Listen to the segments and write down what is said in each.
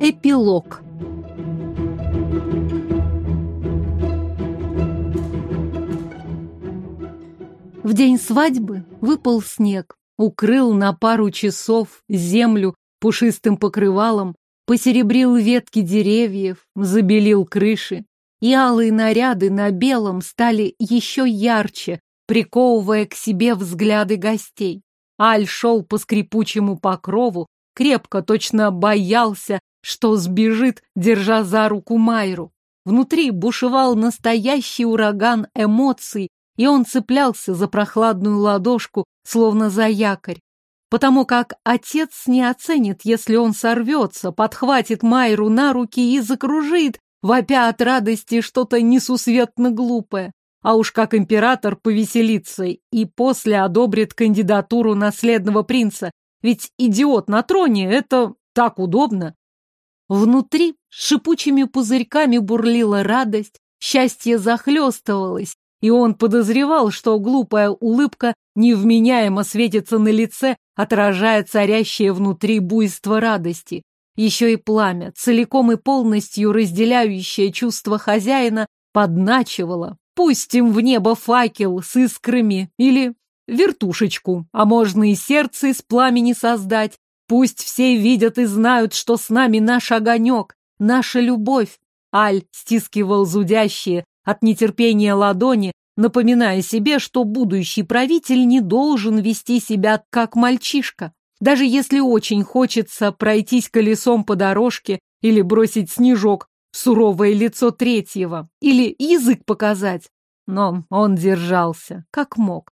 Эпилог В день свадьбы выпал снег, укрыл на пару часов землю пушистым покрывалом, посеребрил ветки деревьев, забелил крыши, и алые наряды на белом стали еще ярче, приковывая к себе взгляды гостей. Аль шел по скрипучему покрову, крепко, точно боялся, что сбежит, держа за руку Майру. Внутри бушевал настоящий ураган эмоций, и он цеплялся за прохладную ладошку, словно за якорь. Потому как отец не оценит, если он сорвется, подхватит Майру на руки и закружит, вопя от радости что-то несусветно глупое. А уж как император повеселится и после одобрит кандидатуру наследного принца. Ведь идиот на троне — это так удобно. Внутри шипучими пузырьками бурлила радость, счастье захлестывалось, и он подозревал, что глупая улыбка невменяемо светится на лице, отражая царящее внутри буйство радости. Еще и пламя, целиком и полностью разделяющее чувство хозяина, подначивало. Пустим в небо факел с искрами или вертушечку, а можно и сердце из пламени создать. Пусть все видят и знают, что с нами наш огонек, наша любовь. Аль стискивал зудящие от нетерпения ладони, напоминая себе, что будущий правитель не должен вести себя как мальчишка. Даже если очень хочется пройтись колесом по дорожке или бросить снежок суровое лицо третьего, или язык показать. Но он держался, как мог.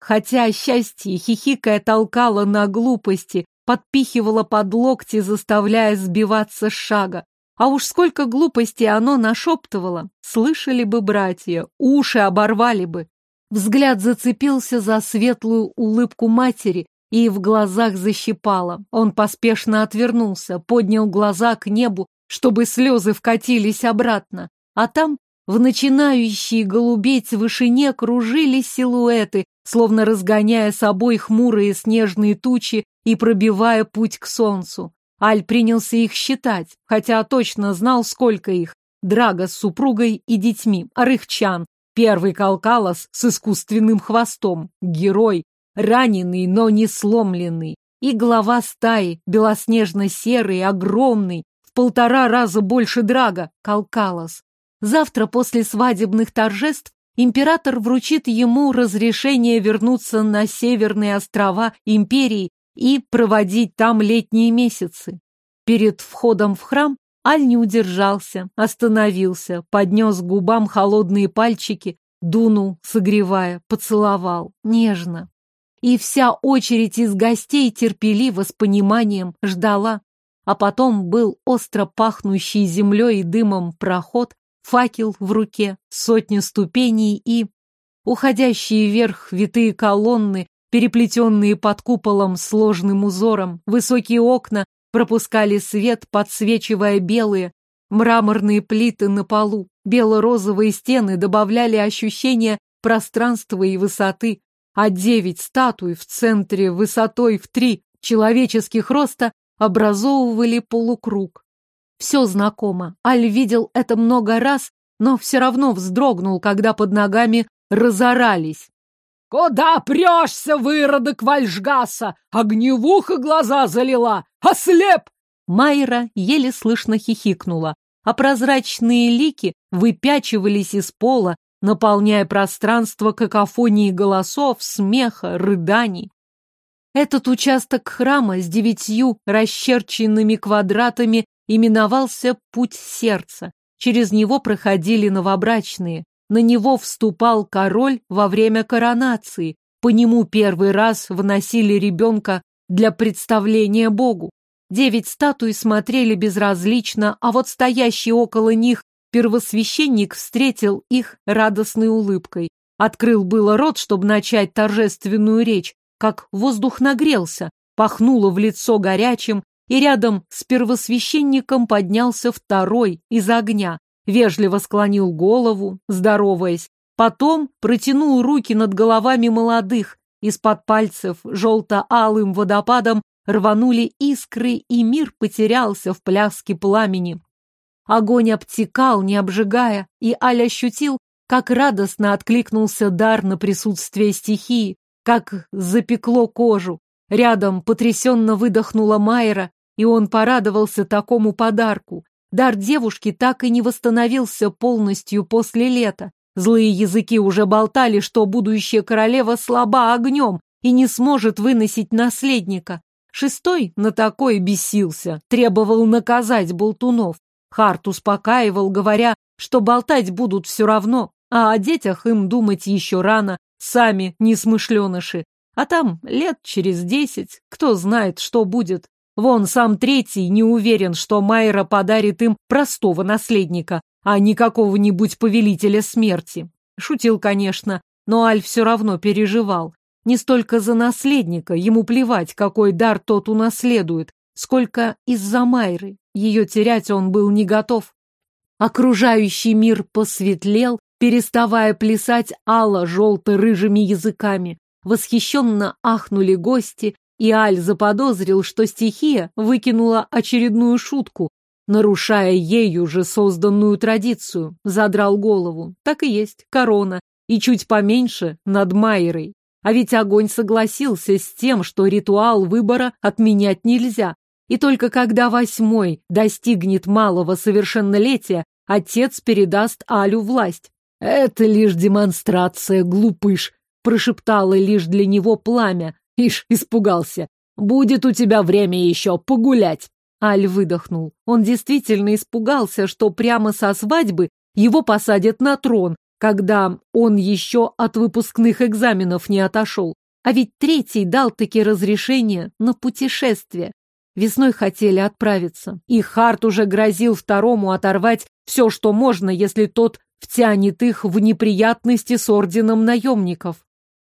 Хотя счастье, хихикая, толкало на глупости, подпихивало под локти, заставляя сбиваться с шага. А уж сколько глупостей оно нашептывало. Слышали бы братья, уши оборвали бы. Взгляд зацепился за светлую улыбку матери, и в глазах защипало. Он поспешно отвернулся, поднял глаза к небу, чтобы слезы вкатились обратно. А там, в начинающей голубеть вышине, кружились силуэты, словно разгоняя собой хмурые снежные тучи и пробивая путь к солнцу. Аль принялся их считать, хотя точно знал, сколько их. Драга с супругой и детьми, Арыхчан, первый Калкалос с искусственным хвостом, герой, раненый, но не сломленный, и глава стаи, белоснежно-серый, огромный, в полтора раза больше Драга, Калкалос. Завтра после свадебных торжеств император вручит ему разрешение вернуться на северные острова империи и проводить там летние месяцы. Перед входом в храм Аль не удержался, остановился, поднес губам холодные пальчики, дунул, согревая, поцеловал, нежно. И вся очередь из гостей терпеливо с пониманием ждала. А потом был остро пахнущий землей и дымом проход, факел в руке, сотни ступеней и... Уходящие вверх витые колонны переплетенные под куполом сложным узором, высокие окна пропускали свет, подсвечивая белые, мраморные плиты на полу, бело-розовые стены добавляли ощущение пространства и высоты, а девять статуй в центре высотой в три человеческих роста образовывали полукруг. Все знакомо. Аль видел это много раз, но все равно вздрогнул, когда под ногами разорались. «Куда прешься, выродок Вальжгаса? Огневуха глаза залила! Ослеп!» Майра еле слышно хихикнула, а прозрачные лики выпячивались из пола, наполняя пространство какофонии голосов, смеха, рыданий. Этот участок храма с девятью расчерченными квадратами именовался «Путь сердца». Через него проходили новобрачные. На него вступал король во время коронации. По нему первый раз вносили ребенка для представления Богу. Девять статуй смотрели безразлично, а вот стоящий около них первосвященник встретил их радостной улыбкой. Открыл было рот, чтобы начать торжественную речь, как воздух нагрелся, пахнуло в лицо горячим, и рядом с первосвященником поднялся второй из огня вежливо склонил голову, здороваясь, потом протянул руки над головами молодых, из-под пальцев желто-алым водопадом рванули искры, и мир потерялся в пляске пламени. Огонь обтекал, не обжигая, и Аль ощутил, как радостно откликнулся дар на присутствие стихии, как запекло кожу. Рядом потрясенно выдохнула Майра, и он порадовался такому подарку. Дар девушки так и не восстановился полностью после лета. Злые языки уже болтали, что будущая королева слаба огнем и не сможет выносить наследника. Шестой на такое бесился, требовал наказать болтунов. Харт успокаивал, говоря, что болтать будут все равно, а о детях им думать еще рано, сами несмышленыши. А там лет через десять, кто знает, что будет. Вон сам третий не уверен, что Майра подарит им простого наследника, а не какого-нибудь повелителя смерти. Шутил, конечно, но Аль все равно переживал. Не столько за наследника, ему плевать, какой дар тот унаследует, сколько из-за Майры. Ее терять он был не готов. Окружающий мир посветлел, переставая плясать ало-желто-рыжими языками. Восхищенно ахнули гости, и Аль заподозрил, что стихия выкинула очередную шутку, нарушая ею же созданную традицию, задрал голову. Так и есть, корона, и чуть поменьше над Майерой. А ведь огонь согласился с тем, что ритуал выбора отменять нельзя. И только когда восьмой достигнет малого совершеннолетия, отец передаст Алю власть. «Это лишь демонстрация, глупыш», — прошептало лишь для него пламя. Ишь, испугался. «Будет у тебя время еще погулять». Аль выдохнул. Он действительно испугался, что прямо со свадьбы его посадят на трон, когда он еще от выпускных экзаменов не отошел. А ведь третий дал таки разрешение на путешествие. Весной хотели отправиться, и Харт уже грозил второму оторвать все, что можно, если тот втянет их в неприятности с орденом наемников.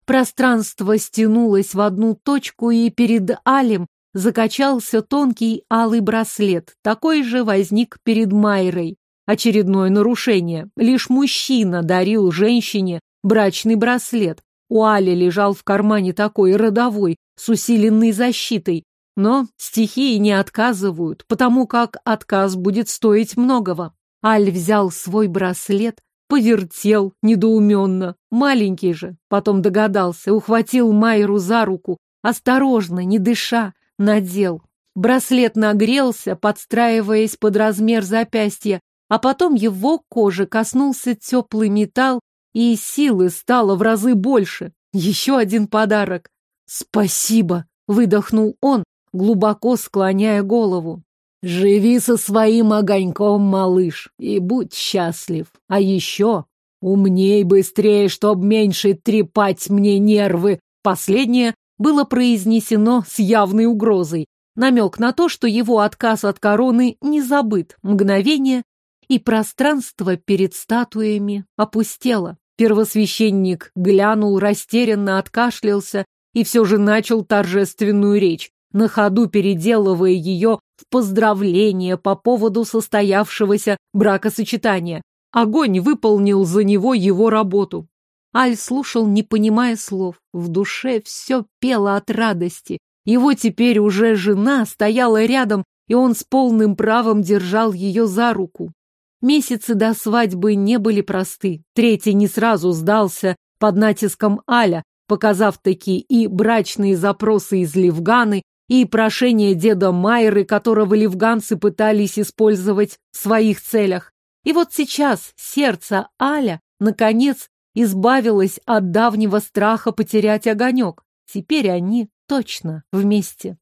Пространство стянулось в одну точку, и перед Алем закачался тонкий алый браслет. Такой же возник перед Майрой. Очередное нарушение. Лишь мужчина дарил женщине брачный браслет. У Али лежал в кармане такой родовой, с усиленной защитой. Но стихии не отказывают, потому как отказ будет стоить многого. Аль взял свой браслет, повертел недоуменно. Маленький же, потом догадался, ухватил Майру за руку, осторожно, не дыша, надел. Браслет нагрелся, подстраиваясь под размер запястья, а потом его кожи коснулся теплый металл, и силы стало в разы больше. Еще один подарок. «Спасибо!» — выдохнул он, глубоко склоняя голову. «Живи со своим огоньком, малыш, и будь счастлив. А еще умней быстрее, чтоб меньше трепать мне нервы». Последнее было произнесено с явной угрозой. Намек на то, что его отказ от короны не забыт. Мгновение, и пространство перед статуями опустело. Первосвященник глянул, растерянно откашлялся и все же начал торжественную речь, на ходу переделывая ее в поздравление по поводу состоявшегося бракосочетания. Огонь выполнил за него его работу. Аль слушал, не понимая слов. В душе все пело от радости. Его теперь уже жена стояла рядом, и он с полным правом держал ее за руку. Месяцы до свадьбы не были просты. Третий не сразу сдался под натиском Аля, показав такие и брачные запросы из Ливганы, и прошение деда Майры, которого ливганцы пытались использовать в своих целях. И вот сейчас сердце Аля, наконец, избавилось от давнего страха потерять огонек. Теперь они точно вместе.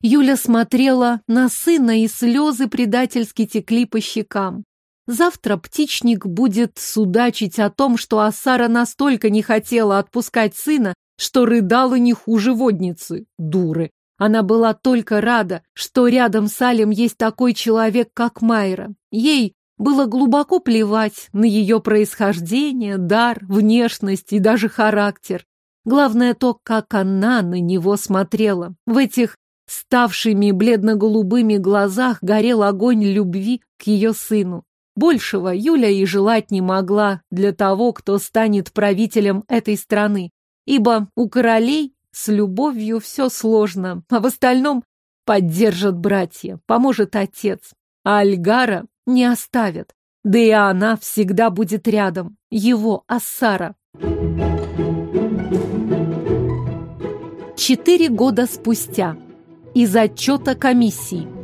Юля смотрела на сына, и слезы предательски текли по щекам. Завтра птичник будет судачить о том, что Асара настолько не хотела отпускать сына, что рыдала не хуже водницы. Дуры. Она была только рада, что рядом с Алем есть такой человек, как Майра. Ей было глубоко плевать на ее происхождение, дар, внешность и даже характер. Главное то, как она на него смотрела. В этих ставшими бледно-голубыми глазах горел огонь любви к ее сыну. Большего Юля и желать не могла для того, кто станет правителем этой страны ибо у королей С любовью все сложно, а в остальном поддержат братья, поможет отец. А Альгара не оставят. Да и она всегда будет рядом. Его Ассара. Четыре года спустя. Из отчета комиссии.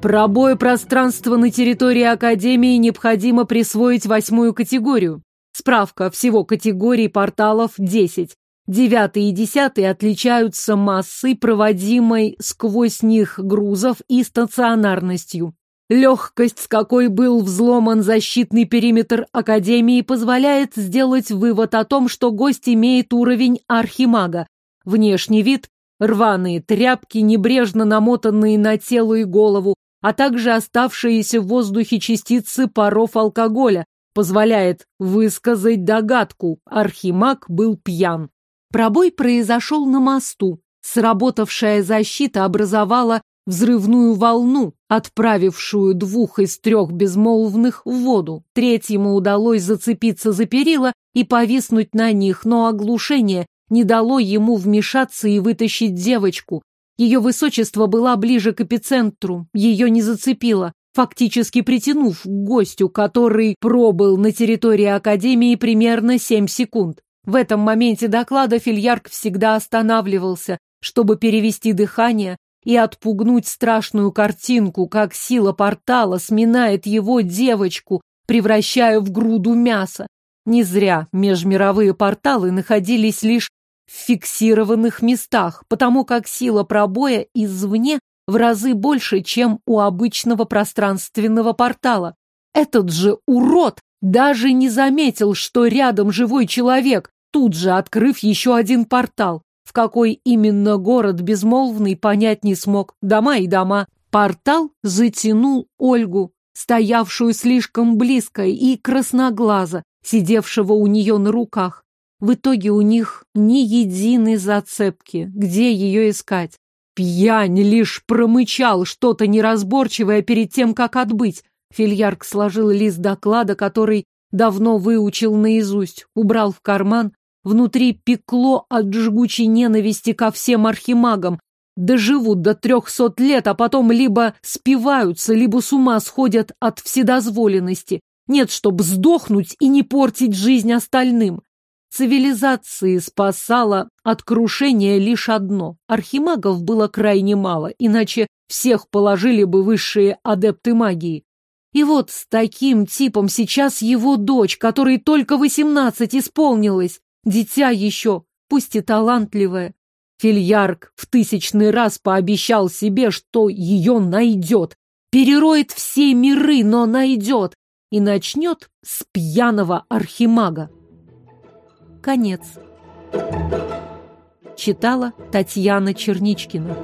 Пробой пространства на территории Академии необходимо присвоить восьмую категорию. Справка, всего категорий порталов 10. Девятый и десятый отличаются массой, проводимой сквозь них грузов и стационарностью. Легкость, с какой был взломан защитный периметр Академии, позволяет сделать вывод о том, что гость имеет уровень архимага. Внешний вид – рваные тряпки, небрежно намотанные на тело и голову, а также оставшиеся в воздухе частицы паров алкоголя, позволяет высказать догадку – архимаг был пьян. Пробой произошел на мосту. Сработавшая защита образовала взрывную волну, отправившую двух из трех безмолвных в воду. Третьему удалось зацепиться за перила и повиснуть на них, но оглушение не дало ему вмешаться и вытащить девочку. Ее высочество была ближе к эпицентру, ее не зацепило, фактически притянув к гостю, который пробыл на территории Академии примерно семь секунд. В этом моменте доклада Фильярк всегда останавливался, чтобы перевести дыхание и отпугнуть страшную картинку, как сила портала сминает его девочку, превращая в груду мяса. Не зря межмировые порталы находились лишь в фиксированных местах, потому как сила пробоя извне в разы больше, чем у обычного пространственного портала. Этот же урод даже не заметил, что рядом живой человек, тут же открыв еще один портал. В какой именно город безмолвный понять не смог. Дома и дома. Портал затянул Ольгу, стоявшую слишком близко, и красноглаза, сидевшего у нее на руках. В итоге у них ни единой зацепки, где ее искать. Пьянь лишь промычал что-то неразборчивое перед тем, как отбыть. Фильярк сложил лист доклада, который давно выучил наизусть, убрал в карман. Внутри пекло от жгучей ненависти ко всем архимагам. Доживут до трехсот лет, а потом либо спиваются, либо с ума сходят от вседозволенности. Нет, чтоб сдохнуть и не портить жизнь остальным. Цивилизации спасало от крушения лишь одно. Архимагов было крайне мало, иначе всех положили бы высшие адепты магии. И вот с таким типом сейчас его дочь, которой только восемнадцать исполнилось. Дитя еще, пусть и талантливое. Фильярк в тысячный раз пообещал себе, что ее найдет. Перероет все миры, но найдет. И начнет с пьяного архимага. Конец. Читала Татьяна Черничкина.